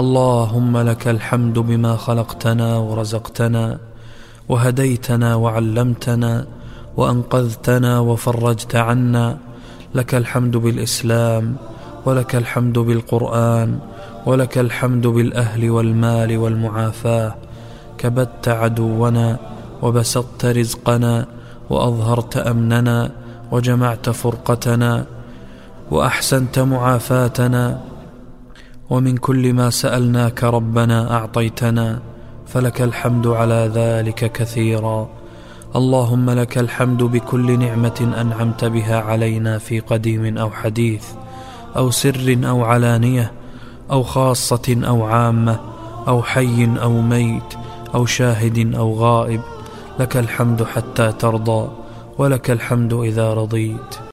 اللهم لك الحمد بما خلقتنا ورزقتنا وهديتنا وعلمتنا وأنقذتنا وفرجت عنا. لك الحمد بالإسلام ولك الحمد بالقرآن ولك الحمد بالأهل والمال والمعافاة. كبت عدونا وبسطت رزقنا وأظهرت أمننا وجمعت فرقتنا وأحسنت معافاتنا. ومن كل ما سألناك ربنا أعطيتنا فلك الحمد على ذلك كثيرا. اللهم لك الحمد بكل نعمة أنعمت بها علينا في قديم أو حديث أو سر أو علانية أو خاصة أو عامة أو حي أو ميت أو شاهد أو غائب. لك الحمد حتى ترضى ولك الحمد إذا رضيت.